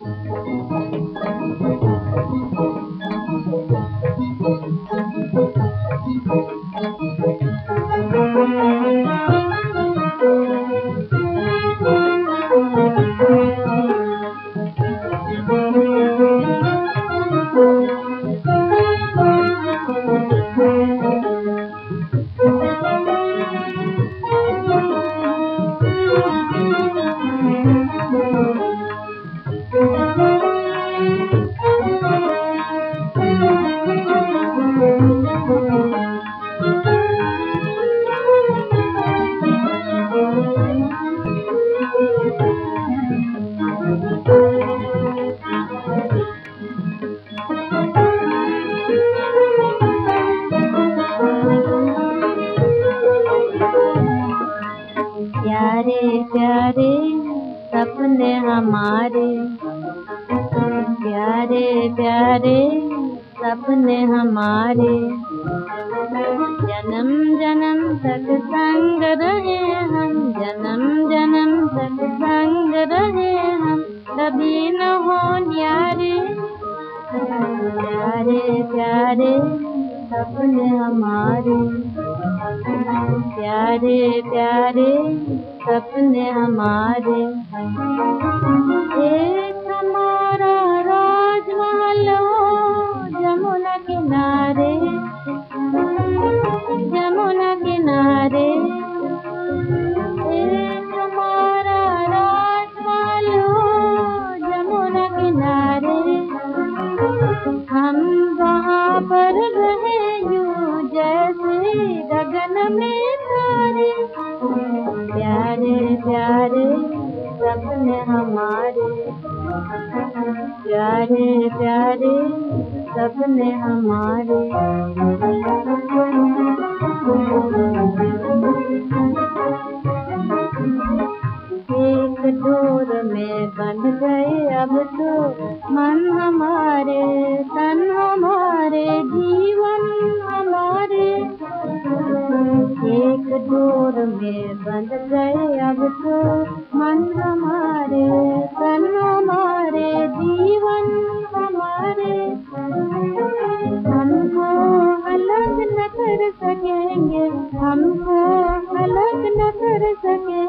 Música प्यारे प्यारे सपने हमारे। प्यारे प्यारे सपने हमारे। जन्म जन्म तक संग रहे हम। जन्म जन्म तक संग रहे हम। कभी न हो न्यारे, प्यारे प्यारे सपने हमारे। प्यारे प्यारे सपने हमारे। सपने हमारे। प्यारे प्यारे सपने हमारे। एक डोर में बन गए अब तो मन हमारे, तन हमारे, जीवन हमारे। एक डोर में बंध गए अब तो मन हमारे तन हमारे जीवन हमारे। हमको अलग न कर सकेंगे, हमको अलग न कर सकेंगे